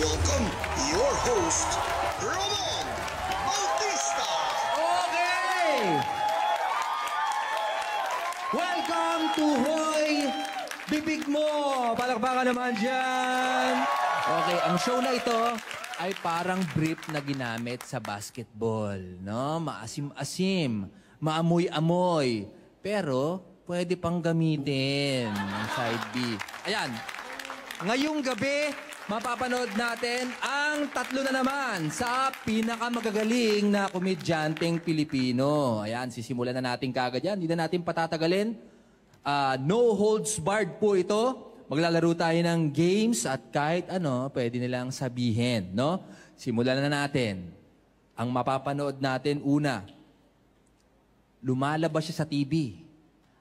welcome your host, Ramon Bautista. Okay! Welcome to Hoy Bibig Mo! Palakpakan naman dyan! Okay, ang show na ito ay parang brief na ginamit sa basketball. No? Maasim-asim, maamoy-amoy. Pero pwede pang gamitin ng side B. Ayan, ngayong gabi, mapapanood natin ang tatlo na naman sa pinakamagagaling na komedyanteng Pilipino. Ayan, sisimulan na natin kagad yan. Hindi na natin patatagalin. Ah, no holds barred po ito. Maglalaro tayo ng games at kahit ano, pwede nilang sabihin, no? Simulan na natin. Ang mapapanood natin una, lumalabas siya sa TV.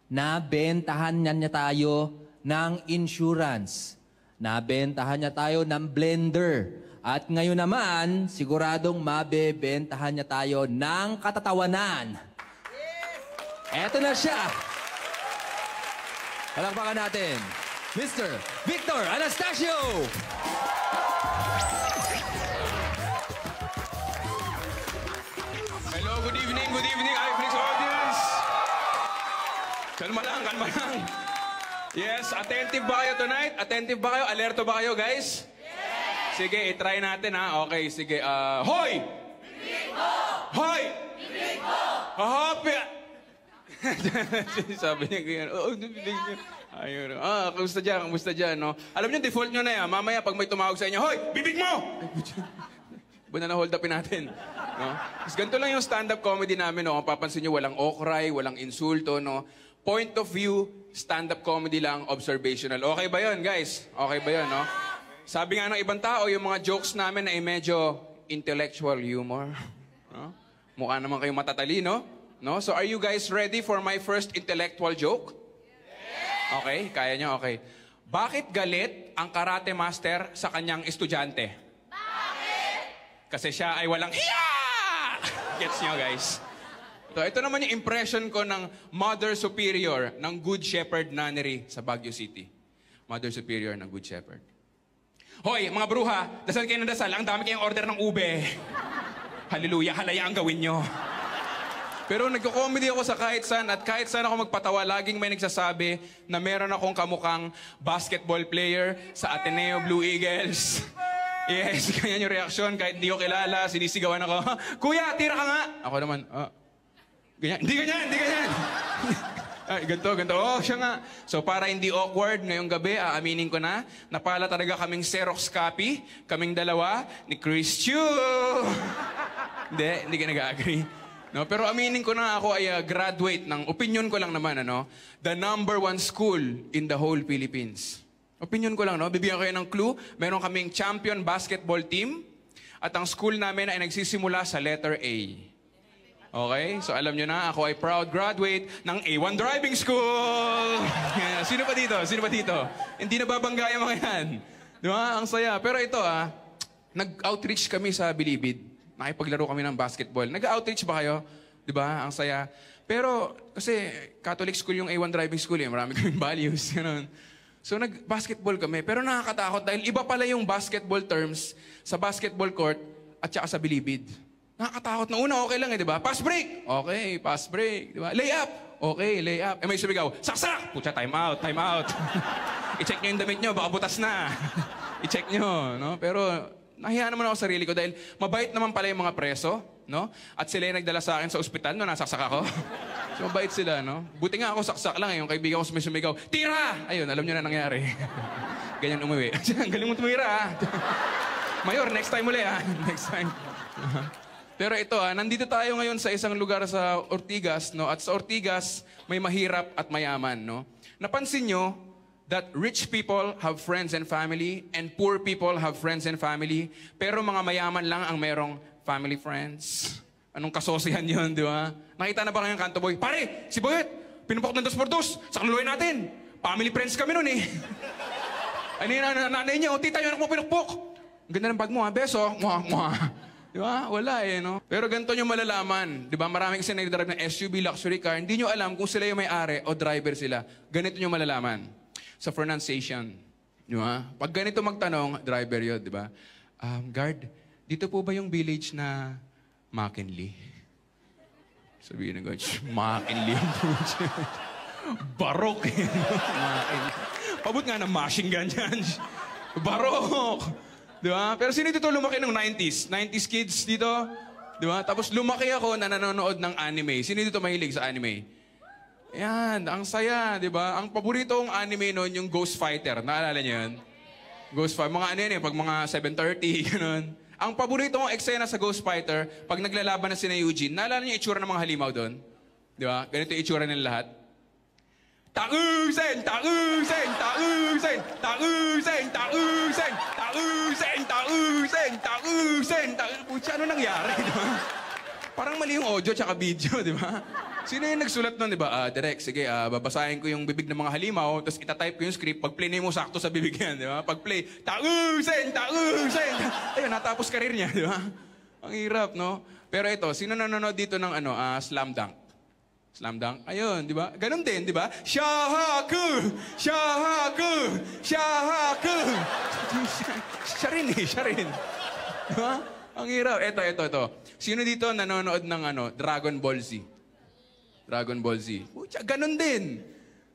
Nabentahan niya niya tayo ng insurance. Nabentahan niya tayo ng blender. At ngayon naman, siguradong mabebentahan niya tayo ng katatawanan. Eto na siya. Palakpakan natin. Mr. Victor Anastasio! Yes, attentive ba kayo tonight? Attentive ba kayo? Alerto ba kayo, guys? Yes! Sige, itry natin ha. Okay, sige. Uh, hoy! Bibig mo! Hoy! Bibig mo! Hahapi! Sabi niya ganyan. Oo, bibig niya. Ayun. Ah, kamusta dyan? Kamusta dyan, no? Alam niyo, default nyo na yan. Mamaya, pag may tumawag sa inyo, Hoy! Bibig mo! Ba na hold upin natin? No? Tapos ganito lang yung stand-up comedy namin, no? Kung papansin nyo, walang okray, walang insulto, no? Point of view, stand-up comedy lang, observational. Okay ba yon guys? Okay ba yon no? Sabi nga ng ibang tao, yung mga jokes namin ay medyo intellectual humor. No? Mukha naman kayong matatalino. No? So are you guys ready for my first intellectual joke? Okay, kaya nyo, okay. Bakit galit ang karate master sa kanyang estudyante? Kasi siya ay walang hiya! Gets nyo, guys? So, ito naman yung impression ko ng Mother Superior ng Good Shepherd Nunnery sa Baguio City. Mother Superior ng Good Shepherd. Hoy, mga bruha, dasal kayo ng dasal. Ang dami kayong order ng ube. Hallelujah, halaya ang gawin nyo. Pero nagko-comedy ako sa kahit saan at kahit saan ako magpatawa, laging may nagsasabi na meron akong kamukhang basketball player sa Ateneo Blue Eagles. Yes, ganyan yung reaksyon. Kahit hindi ko kilala, sinisigawan ako, Kuya, tira ka nga! Ako naman, ah, ganyan. Hindi ganyan, hindi ganyan. Ay, ganito, ganito. Oh, siya nga. So, para hindi awkward, ngayong gabi, aaminin ko na, napala talaga kaming Xerox copy, kaming dalawa, ni Chris Chu. hindi, hindi ka nag-agree. No, pero aminin ko na ako ay uh, graduate ng, opinion ko lang naman, ano, the number one school in the whole Philippines. Opinion ko lang, no? Bibigyan ko kayo ng clue. Meron kaming champion basketball team at ang school namin ay nagsisimula sa letter A. Okay? So alam nyo na, ako ay proud graduate ng A1 Driving School! Sino pa dito? Sino pa dito? Hindi na babangga yung mga yan. Di ba? Ang saya. Pero ito ah, nag-outreach kami sa Bilibid. Nakipaglaro kami ng basketball. Nag-outreach ba kayo? Di ba? Ang saya. Pero kasi Catholic school yung A1 Driving School eh. Marami kaming values. Ganun. So nag-basketball kami. Pero nakakatakot dahil iba pala yung basketball terms sa basketball court at saka sa Bilibid. Nakakatakot na una, okay lang eh, di ba? Pass break! Okay, pass break. Di ba? Lay up! Okay, lay up. Eh may sumigaw, saksak! Pucha, time out, time out. I-check nyo yung damit nyo, baka butas na. I-check nyo, no? Pero nahiya naman ako sa sarili ko dahil mabait naman pala yung mga preso, no? At sila yung nagdala sa akin sa ospital no nasaksak ako. so mabait sila, no? Buti nga ako saksak lang eh, yung kaibigan ko sumigaw, tira! Ayun, alam nyo na nangyari. Ganyan umuwi. Ang galing mo tumira, ha? Mayor, next time uli, ha? Next time. Pero ito, ah, nandito tayo ngayon sa isang lugar sa Ortigas, no? At sa Ortigas, may mahirap at mayaman, no? Napansin nyo that rich people have friends and family and poor people have friends and family, pero mga mayaman lang ang merong family friends. Anong kasosihan yun, di ba? Nakita na ba kayong kanto boy? Pare, si Boyet, pinupok ng dos por dos, sa kaluluay natin. Family friends kami nun eh. Ano yun, nan- nanay niya, oh, tita, yun ako mo pinukpok. Ang ganda ng bag mo, ha? Beso. Mwah, mwah. Di ba? Wala eh, no? Pero ganito nyo malalaman. Di ba? Marami kasi nag-drive ng SUV luxury car. Hindi nyo alam kung sila yung may-ari o driver sila. Ganito nyo malalaman. Sa pronunciation. Di ba? Pag ganito magtanong, driver yun, di ba? Um, guard, dito po ba yung village na McKinley? Sabihin "Shh, McKinley ang. Barok eh. Pabot nga ng machine gun yan. Barok! Di ba? Pero sino dito lumaki ng 90s? 90s kids dito? Di ba? Tapos lumaki ako na nanonood ng anime. Sino dito mahilig sa anime? Yan, ang saya, di ba? Ang paborito kong anime noon, yung Ghost Fighter. Naalala niyo yun? Ghost Fighter. Mga ano yun eh, pag mga 7.30, ganun. Ang paborito kong eksena sa Ghost Fighter, pag naglalaban na si na Eugene, naalala niyo itsura ng mga halimaw doon? Di ba? Ganito itsura nila lahat. Tausen, tausen, tausen, tausen, tausen, tausen, tausen, tausen, tausen. Putya, ano nangyari, ba? Parang mali yung audio tsaka video, di ba? Sino yung nagsulat nun, di ba? Ah, direct, sige, ah, babasahin ko yung bibig ng mga halimaw, tapos itatype ko yung script, pag play na mo sakto sa bibig yan, di ba? Pag play, tausen, tausen. Ayun, natapos karir niya, di ba? Ang hirap, no? Pero ito, sino nanonood dito ng ano, ah, slam dunk? Slam dunk. Ayun, di ba? Ganon din, di ba? Shahaku! Shahaku! Shahaku! siya rin eh, siya rin. Di ba? Ang hirap. Ito, ito, ito. Sino dito nanonood ng ano, Dragon Ball Z? Dragon Ball Z. Pucha, ganon din.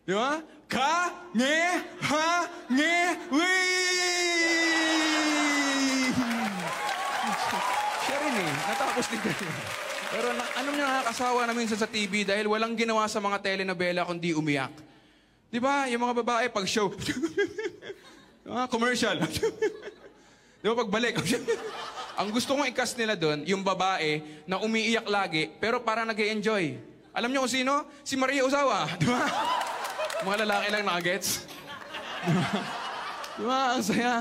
Di ba? Ka, nge, ha, nge, wee! Siya rin eh. Natapos din kayo. Pero na, anong nakakasawa na minsan sa TV dahil walang ginawa sa mga telenovela kundi umiyak. Di ba? Yung mga babae pag show, ah, commercial. Di ba pagbalik? Ang gusto kong ikas nila doon, yung babae na umiiyak lagi pero para nag enjoy Alam niyo kung sino? Si Maria Ozawa. Di ba? Mga lalaki lang nakagets. Di ba? Di ba? Ang saya.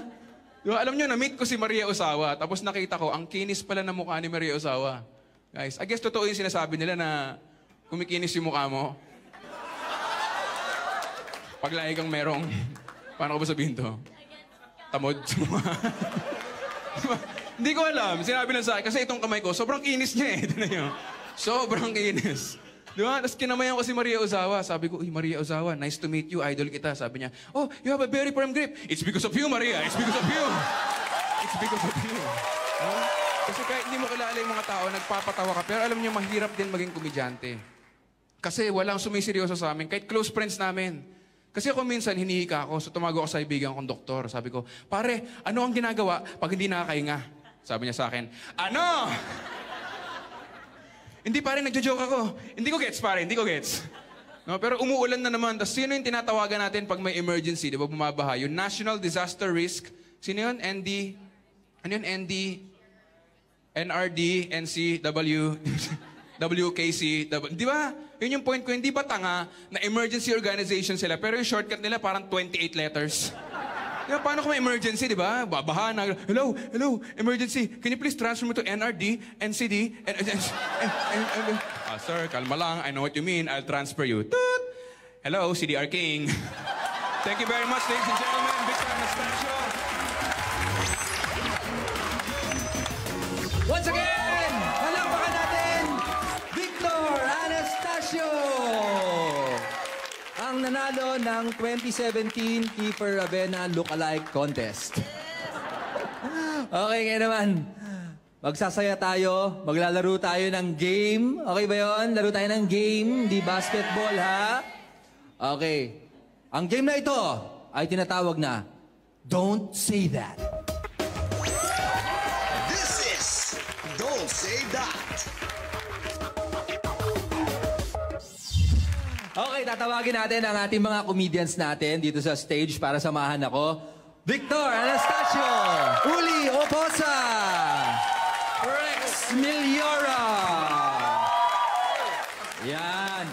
Di ba? Alam niyo, na-meet ko si Maria Ozawa. Tapos nakita ko, ang kinis pala na mukha ni Maria Ozawa. Guys, I guess totoo yung sinasabi nila na kumikinis yung mukha mo. Pag lagi kang merong, paano ko ba sabihin to? Tamod? Hindi ko alam. Sinabi lang sa akin. Kasi itong kamay ko, sobrang kinis niya eh. Tignan niyo. Sobrang kinis. Di ba? Tapos kinamayan ko si Maria Ozawa. Sabi ko, Uy, Maria Ozawa, nice to meet you. Idol kita. Sabi niya, Oh, you have a very firm grip. It's because of you, Maria. It's because of you. It's because of you. Huh? Kasi kahit hindi mo kilala yung mga tao, nagpapatawa ka. Pero alam niyo, mahirap din maging komedyante. Kasi walang sumiseryoso sa amin. Kahit close friends namin. Kasi ako minsan hinihika ako, so tumago ako sa ibigan kong doktor. Sabi ko, pare, ano ang ginagawa pag hindi nakakahinga? Sabi niya sa akin, ano? hindi pare, nagjo-joke ako. Hindi ko gets pare, hindi ko gets. No, pero umuulan na naman. Tapos sino yung tinatawagan natin pag may emergency, di ba bumabaha? Yung National Disaster Risk. Sino yun? ND? Ano yun? ND? NRD, NCW, WKC, W- di ba? Yun yung point ko, hindi ba tanga na emergency organization sila, pero yung shortcut nila parang 28 letters. Di ba, paano kung emergency, di ba? Babaha na, hello, hello, emergency, can you please transfer me to NRD, NCD, and, and, and, and, Ah, sir, kalma lang, I know what you mean, I'll transfer you. Toot! Hello, CDR King. Thank you very much, ladies and gentlemen. Nanalo ng 2017 Kiefer Ravena Lookalike Contest. Okay, ngayon naman. Magsasaya tayo, maglalaro tayo ng game. Okay ba yon? Laro tayo ng game, di basketball ha? Okay. Ang game na ito ay tinatawag na Don't Say That. This is Don't Say That. Okay, tatawagin natin ang ating mga comedians natin dito sa stage para samahan ako. Victor Anastasio, Uli Oposa, Rex Miliora. Yan.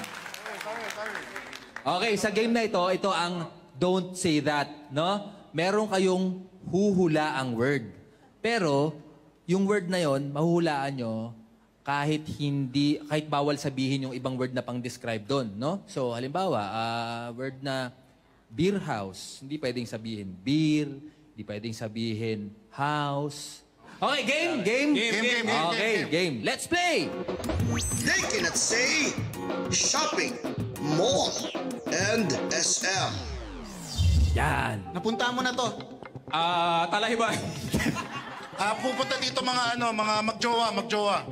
Okay, sa game na ito, ito ang don't say that, no? Meron kayong huhula ang word. Pero, yung word na yon, mahuhulaan nyo kahit hindi, kahit bawal sabihin yung ibang word na pang-describe doon, no? So, halimbawa, ah, word na beer house, hindi pwedeng sabihin beer, hindi pwedeng sabihin house. Okay, game, game. Game, game, game, Okay, game. Let's play! They cannot say shopping, mall, and SM. Yan. Napunta mo na to. Ah, talahiban. Ah, pupunta dito mga ano, mga magjowa, magjowa.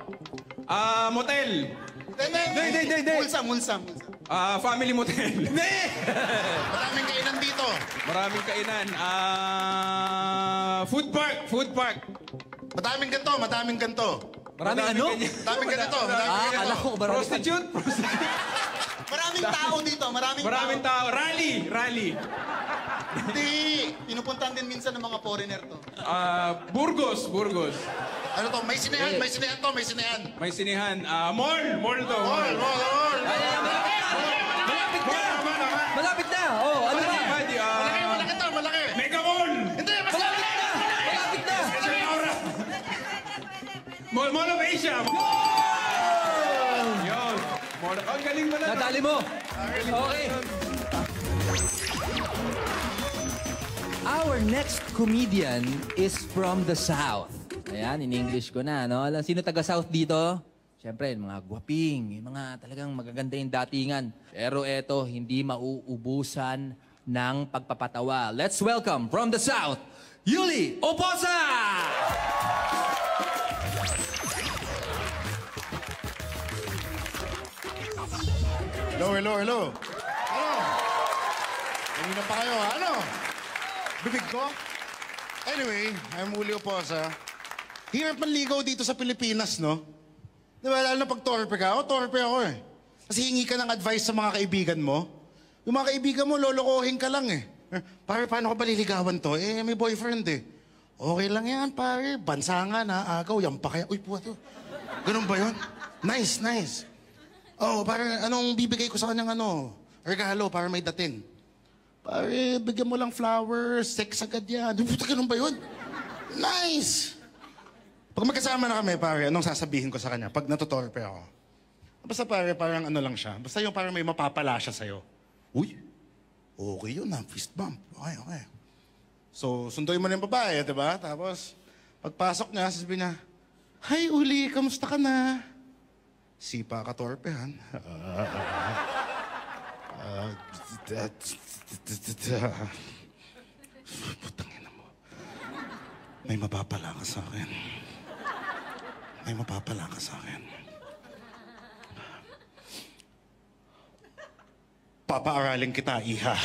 Ah, motel. Hindi, hindi, hindi, hindi. Mulsa, mulsa, mulsa. Ah, family motel. Maraming kainan dito. Maraming kainan. Ah, food park, food park. Madaming ganto, madaming ganto. Maraming ano? ganyan. Madaming ganito, madaming Ah, ganito. akala ko marami Prostitute, prostitute. Maraming tao dito, maraming, Maraming tao. tao. Rally, rally. Hindi. Pinupuntahan din minsan ng mga foreigner to. Ah, Burgos, Burgos. Ano to? May sinehan, may sinehan to, may sinehan. May sinihan. Ah, mall, mall all, all. Ay, ay, malapit na! Malapit na! Galing mo na. Nadali mo! Okay. Our next comedian is from the South. Ayan, in English ko na, no? Alam, sino taga-South dito? Siyempre, mga guwaping, mga talagang magaganda yung datingan. Pero eto, hindi mauubusan ng pagpapatawa. Let's welcome from the South, Yuli Oposa! Hello, hello, hello. Ano? Kanina pa kayo, ha? ano? Bibig ko? Anyway, I'm Julio Posa. Hirap manligaw dito sa Pilipinas, no? Di ba, lalo na pag torpe ka? Ako, torpe ako eh. Kasi hingi ka ng advice sa mga kaibigan mo. Yung mga kaibigan mo, lolokohin ka lang eh. Eh, Pare, paano ko baliligawan to? Eh, may boyfriend eh. Okay lang yan, pare. Bansa nga na, agaw, yan pa kaya. Uy, puwa to. Ganun ba yun? Nice, nice. Oh, para anong bibigay ko sa kanyang ano? Regalo para may dating. Pare, bigyan mo lang flowers, sex agad yan. Puta, ganun ba yun? Nice! Pag magkasama na kami, pare, anong sasabihin ko sa kanya? Pag natutorpe ako. Basta pare, parang ano lang siya. Basta yung parang may mapapala siya sa'yo. Uy, okay yun na, fist bump. Okay, okay. So, sunduin mo na yung babae, di ba? Tapos, pagpasok niya, sasabihin niya, Hi, Uli, kamusta ka na? Sipa ka torpehan. Putang ina mo. May mapapala ka sa akin. May mapapala ka sa akin. Papaaralin kita, iha.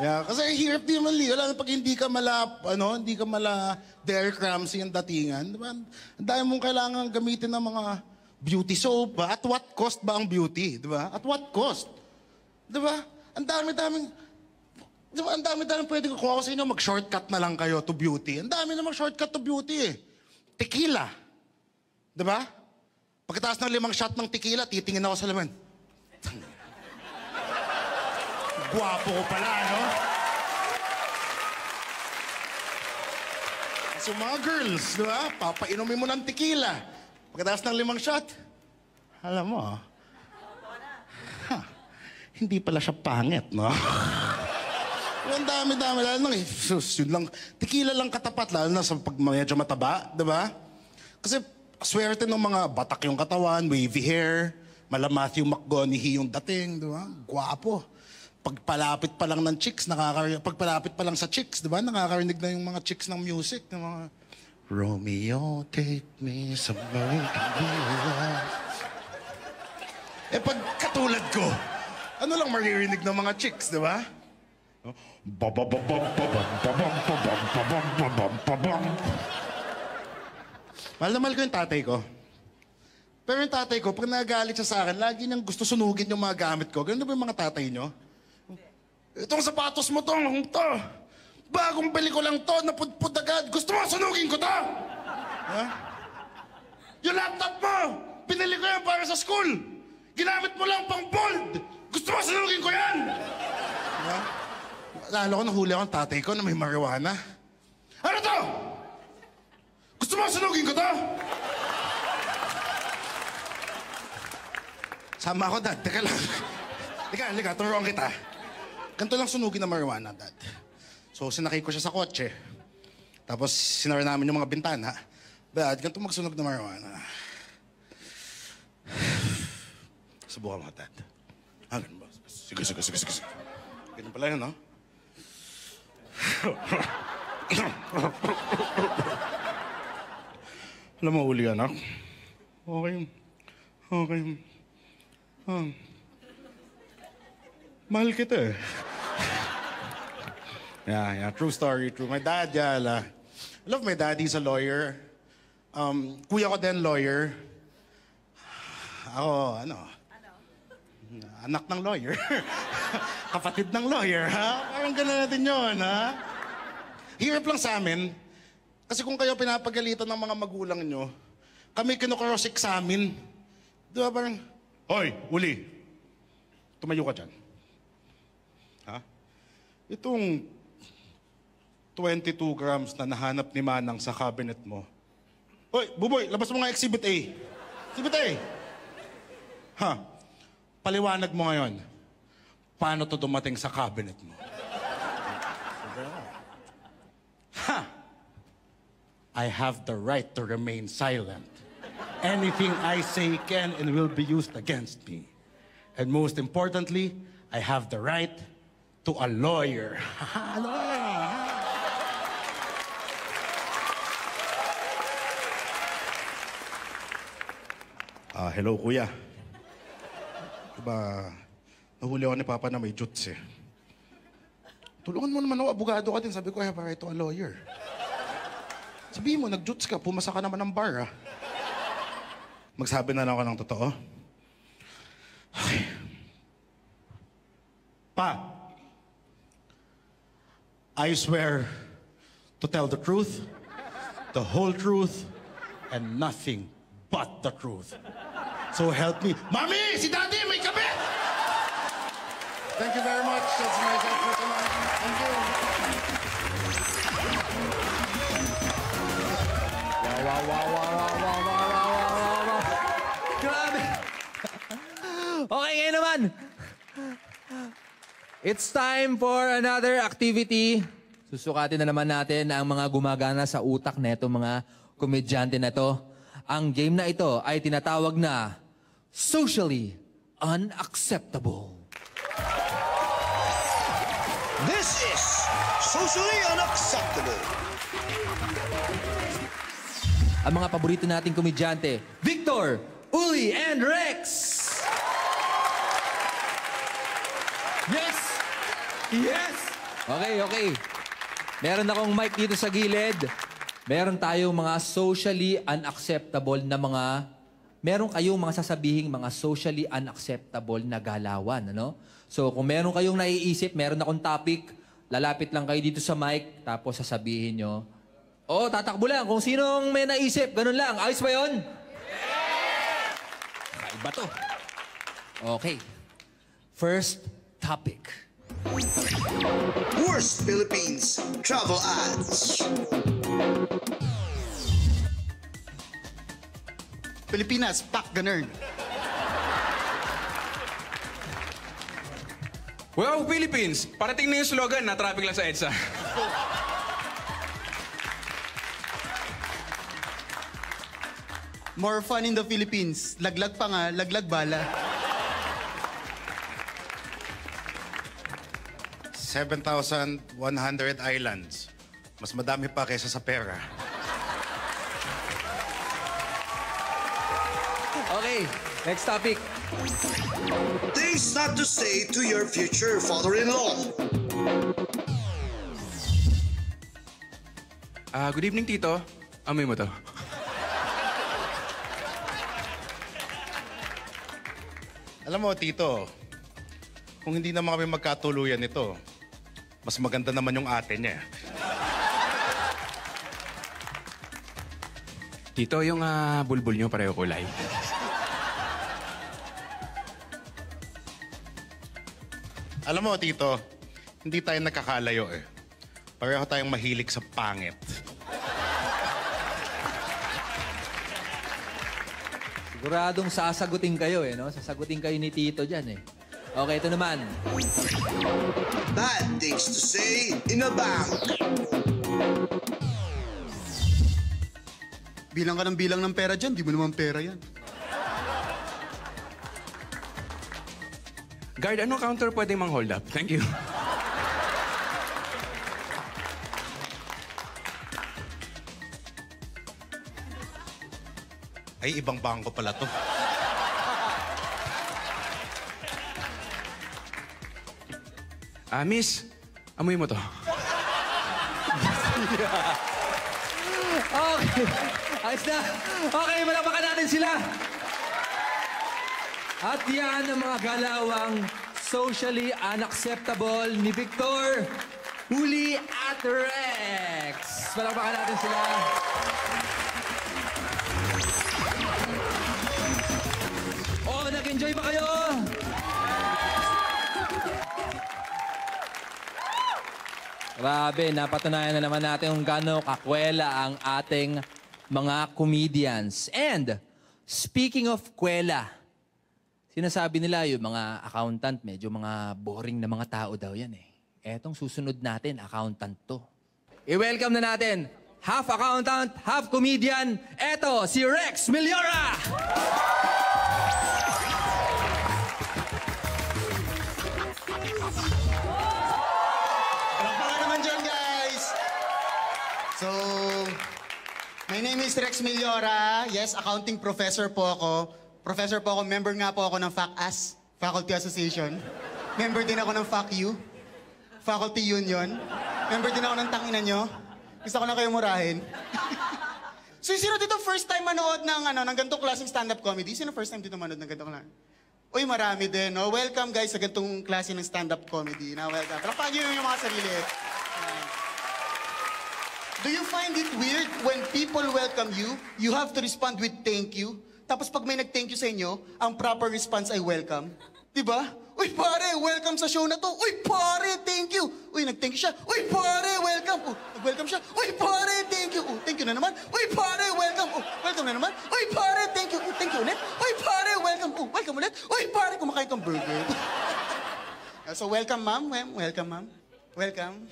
Yeah, kasi hirap din naman, Leo. Lalo pag hindi ka mala, ano, hindi ka mala Derek Ramsey ang datingan. Di ba? Ang dami mong kailangan gamitin ng mga beauty soap. Ba? At what cost ba ang beauty? Di ba? At what cost? Di ba? Ang dami-daming... Di ba? Ang dami-daming pwede ko kuha ko sa inyo. Mag-shortcut na lang kayo to beauty. Ang dami na mag-shortcut to beauty eh. Tequila. Di ba? Pagkatapos ng limang shot ng tequila, titingin ako sa laman. Gwapo ko pala, no? So mga girls, di ba? Papainumin mo ng tequila. Pagkatapos ng limang shot, alam mo, ha, hindi pala siya pangit, no? Ang dami-dami, lalo nang, eh, sus, yun lang, tequila lang katapat, lalo na sa pag medyo mataba, di ba? Kasi swerte ng mga batak yung katawan, wavy hair, mala Matthew McConaughey yung dating, di ba? Gwapo. Pagpalapit pa lang ng chicks, nakaka pagpalapit pa lang sa chicks, di ba? Nakakarinig na yung mga chicks ng music, ng mga Romeo, take me somewhere to be alive. Eh pag katulad ko, ano lang maririnig ng mga chicks, di ba? Mahal na mahal ko yung tatay ko. Pero yung tatay ko, pag nagalit siya sa akin, lagi niyang gusto sunugin yung mga gamit ko. Ganun ba yung mga tatay niyo? Itong sapatos mo to, to. Bagong bili ko lang to, napudpud agad. Gusto mo sunugin ko to? Ha? Yung laptop mo, pinili ko yan para sa school. Ginamit mo lang pang bold. Gusto mo sunugin ko yan? Ha? Lalo ko nahuli ako ng tatay ko na may marijuana. Ano to? Gusto mo sunugin ko to? Sama ako, Dad. Teka lang. Lika, lika, turuan kita. Ganito lang sunugin ng marijuana, Dad. So, sinakay ko siya sa kotse. Tapos, sinara namin yung mga bintana. Dad, ganito magsunog ng marijuana. Subukan mo, Dad. Ah, ganun ba? Sige, sige, sige, sige. Ganun pala yun, no? Alam mo, uli anak. Okay. Okay. Ah. Mahal kita eh. yeah, yeah. True story, true. My dad, yeah, la. I love my dad. He's a lawyer. Um, kuya ko din, lawyer. Ako, ano? Anak ng lawyer. Kapatid ng lawyer, ha? Parang gano'n natin yun, ha? Hirap lang sa amin. Kasi kung kayo pinapagalitan ng mga magulang nyo, kami kinocross examine. Di ba parang, Hoy, uli. Tumayo ka dyan. Ha? Itong 22 grams na nahanap ni Manang sa cabinet mo. Hoy, Buboy, labas mo nga Exhibit A. Exhibit A. Ha? Paliwanag mo ngayon. Paano to dumating sa cabinet mo? Ha! I have the right to remain silent. Anything I say can and will be used against me. And most importantly, I have the right to a lawyer. A lawyer. Ah, hello, kuya. Diba, nahuli ako ni Papa na may juts eh. Tulungan mo naman ako, abogado ka din. Sabi ko, I have a right to a lawyer. Sabihin mo, nag-juts ka, pumasa ka naman ng bar, ah. Magsabi na lang ako ng totoo. Okay. Pa, I swear to tell the truth, the whole truth, and nothing but the truth. So help me. Mami! Si Daddy! May kabit! Thank you very much. That's my effort tonight. Thank you. Wow, wow, wow, wow, wow, wow, wow, wow, wow, wow, wow. Grabe. okay, ngayon naman. It's time for another activity. Susukatin na naman natin ang mga gumagana sa utak neto mga komedyante na to. Ang game na ito ay tinatawag na socially unacceptable. This is socially unacceptable. Ang mga paborito nating komedyante, Victor, Uli, and Rex! Yes! Yes! Okay, okay. Meron akong mic dito sa gilid. Meron tayong mga socially unacceptable na mga... Meron kayong mga sasabihing mga socially unacceptable na galawan, ano? So, kung meron kayong naiisip, meron akong topic, lalapit lang kayo dito sa mic, tapos sasabihin nyo, Oo, tatakbo lang. Kung sinong may naisip, ganun lang. Ayos ba yun? Kaiba to. Okay. First topic. Worst Philippines travel ads. Pilipinas, pak ganern. Wow, Philippines! Parating na yung slogan na traffic lang sa EDSA. More fun in the Philippines. Laglag pa nga, laglag bala. 7,100 islands. Mas madami pa kaysa sa pera. Okay. Next topic. Things not to say to your future father-in-law. Ah, good evening, Tito. Amoy mo to. Alam mo, Tito, kung hindi naman kami magkatuluyan nito, mas maganda naman yung ate niya. Tito, yung ah, bulbul nyo pareho kulay. Alam mo, Tito, hindi tayo nagkakalayo eh. Pareho tayong mahilig sa pangit. Siguradong sasagutin kayo eh, no? Sasagutin kayo ni Tito dyan eh. Okay, ito naman. Bad things to say in a bank. Bilang ka ng bilang ng pera dyan, di mo naman pera yan. Guard, anong counter pwedeng mang hold up? Thank you. Ay, ibang bangko pala to. Ah, miss, amoy mo to. Okay. Ayos na. Okay, malapakan natin sila. At yan ang mga galawang socially unacceptable ni Victor Huli at Rex. Malapakan natin sila. Oh, nag-enjoy ba kayo? Grabe, napatunayan na naman natin kung gaano kakwela ang ating mga comedians. And, speaking of kwela, sinasabi nila yung mga accountant, medyo mga boring na mga tao daw yan eh. Etong susunod natin, accountant to. I-welcome na natin, half accountant, half comedian, eto, si Rex Miliora! My name is Rex Miliora. Yes, accounting professor po ako. Professor po ako, member nga po ako ng FACAS, Faculty Association. Member din ako ng FACU, Faculty Union. Member din ako ng Tangina nyo. Gusto ko na kayo murahin. so, sino dito first time manood ng, ano, ng ganitong klaseng stand-up comedy? Sino first time dito manood ng ganitong klaseng? Uy, marami din, no? Welcome, guys, sa ganitong klase ng stand-up comedy. Na welcome. Palakpakan nyo yung mga sarili. Do you find it weird when people welcome you, you have to respond with thank you? Tapos pag may nag-thank you sa inyo, ang proper response ay welcome? Di ba? Uy, pare, welcome sa show na to. Uy, pare, thank you. Uy, nag-thank you siya. Uy, pare, welcome. Oh, nag-welcome siya. Uy, pare, thank you. Oh, thank you na naman. Uy, pare, welcome. Oh, welcome na naman. Uy, pare, thank you. Oh, thank you ulit. Uy, pare, welcome. Oh, welcome ulit. Uy, pare, kumakain kang burger. So, welcome, ma'am. Wel- Welcome, ma'am. Welcome.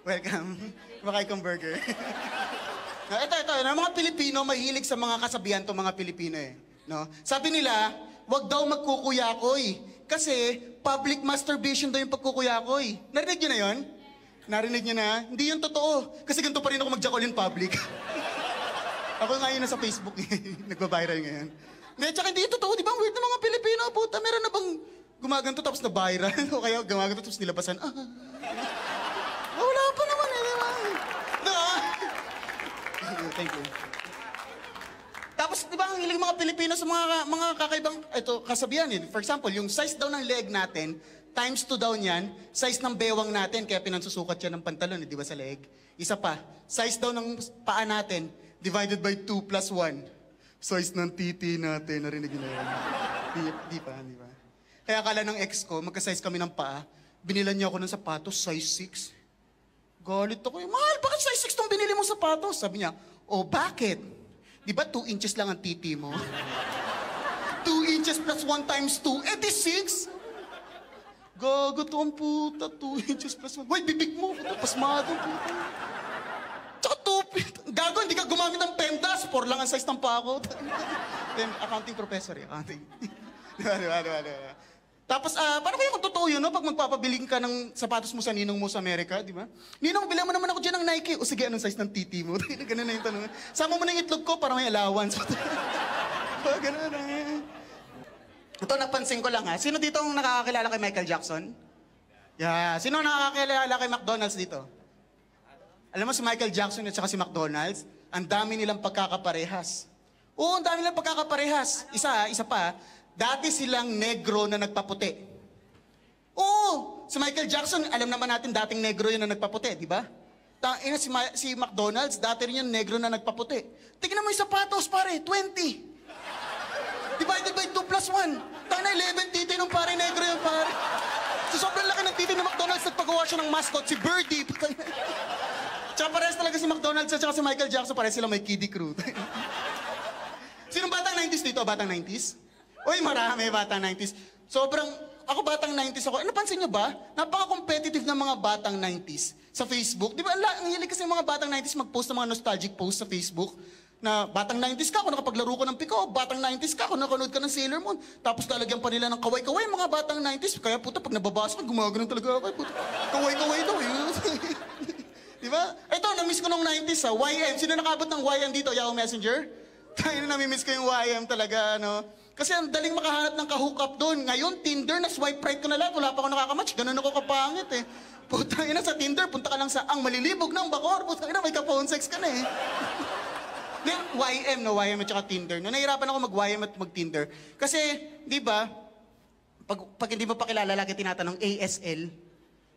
Welcome. Kumakain kang burger. ito, ito. Ng mga Pilipino, mahilig sa mga kasabihan to mga Pilipino eh. No? Sabi nila, wag daw magkukuyakoy. Kasi public masturbation daw yung pagkukuyakoy. Narinig nyo na yon? Narinig nyo na? Hindi yun totoo. Kasi ganito pa rin ako mag-jackal in public. ako nga yun nasa Facebook Nagbabiral ngayon. Hindi, tsaka hindi totoo. Di ba? Ang weird ng mga Pilipino. Puta, meron na bang gumaganto tapos na viral? o kaya gumaganto tapos nilabasan. Ah, wala pa naman eh, di ba? No, ah. Thank you. Tapos, di ba, ang hiling mga Pilipino sa mga, mga kakaibang, ito, kasabihan eh. For example, yung size daw ng leg natin, times 2 daw niyan, size ng bewang natin, kaya pinansusukat yan ng pantalon, eh, di ba, sa leg? Isa pa, size daw ng paa natin, divided by 2 plus 1. Size ng titi natin, narinig na yan. di, di pa, di ba? Kaya akala ng ex ko, magka-size kami ng paa, binilan niya ako ng sapatos, size 6. Galit ako. eh, Mahal, bakit size 6 tong binili mo sapatos? Sabi niya, oh, bakit? Di ba 2 inches lang ang titi mo? 2 inches plus 1 times 2, eh di 6. Gago to ang puta, 2 inches plus 1. Wait, bibig mo, pasmado, puta. Tsaka 2 Gago, hindi ka gumamit ng PEMDAS. 4 lang ang size ng paa ko. Pem, accounting professor eh, accounting. di ba, di ba, di ba, di ba? Tapos, ah, paano kaya kung totoo yun, no? Pag magpapabiling ka ng sapatos mo sa ninong mo sa Amerika, di ba? Ninong, bilang mo naman ako dyan ng Nike. O sige, anong size ng titi mo? Ganun na yung tanong. Sama mo na yung itlog ko para may allowance. oh, ganun na. Ito, napansin ko lang ha. Sino dito ang nakakakilala kay Michael Jackson? Yeah. Sino ang nakakakilala kay McDonald's dito? Alam mo si Michael Jackson at saka si McDonald's, ang dami nilang pagkakaparehas. Oo, ang dami nilang pagkakaparehas. Isa, isa pa, dati silang negro na nagpaputi. Oo, si Michael Jackson, alam naman natin dating negro yun na nagpaputi, di ba? Tangina si, Ma- si McDonald's, dati rin yung negro na nagpaputi. Tingnan mo yung sapatos, pare, 20. Divided by 2 plus 1. Tangina, 11 titi nung pare negro yung pare. So sobrang laki ng titi ng McDonald's, nagpagawa siya ng mascot, si Birdie. Tsaka parehas talaga si McDonald's at si Michael Jackson, parehas sila may kiddie crew. Sinong batang 90s dito? Batang 90s? Uy, marami batang 90s. Sobrang, ako batang 90s ako. Ano pansin nyo ba? Napaka-competitive ng mga batang 90s sa Facebook. Di ba, ang hilig kasi ng mga batang 90s mag-post ng mga nostalgic posts sa Facebook na batang 90s ka, kung nakapaglaro ko ng piko, batang 90s ka, kung nakanood ka ng Sailor Moon, tapos lalagyan pa nila ng kaway-kaway mga batang 90s. Kaya puta, pag nababasa ka, gumagano talaga ako. eh, Puta, kaway-kaway daw eh. Di ba? Ito, na-miss ko nung 90s ha. YM. Sino nakabot ng YM dito? Yahoo Messenger? Tayo na namimiss ko yung YM talaga, no? Kasi ang daling makahanap ng ka-hook up doon. Ngayon, Tinder, na swipe right ko na lahat. Wala pa ako nakakamatch. Ganun ako kapangit eh. Putang ina sa Tinder, punta ka lang sa ang malilibog ng bakor. Putang ina, may ka-phone sex ka na eh. Di, YM, no? YM at saka Tinder. No, nahirapan ako mag-YM at mag-Tinder. Kasi, di ba, pag, pag hindi mo pa kilala, lagi tinatanong ASL.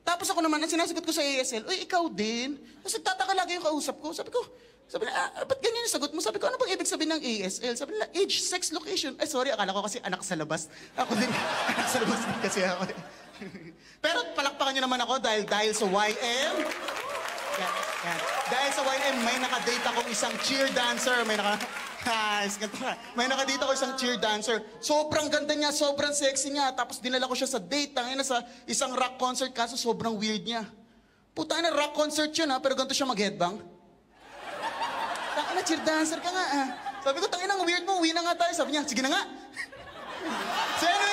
Tapos ako naman, ang sinasagot ko sa ASL, Uy, ikaw din. Tapos nagtataka lagi yung kausap ko. Sabi ko, sabi na, ah, ba't ganyan yung sagot mo? Sabi ko, ano bang ibig sabihin ng ASL? Sabi nila, age, sex, location. Ay, sorry, akala ko kasi anak sa labas. Ako din, anak sa labas din kasi ako. Pero palakpakan nyo naman ako dahil dahil sa YM. Yan, yan. Dahil sa YM, may nakadate akong isang cheer dancer. May naka... Guys, ganito ka. May nakadate ako isang cheer dancer. Sobrang ganda niya, sobrang sexy niya. Tapos dinala ko siya sa date, tangina sa isang rock concert, kaso sobrang weird niya. Puta na, rock concert yun ha, pero ganito siya mag-headbang. Tangina, cheer dancer ka nga ah. Sabi ko, tangina, ang weird mo, uwi na nga tayo. Sabi niya, sige na nga.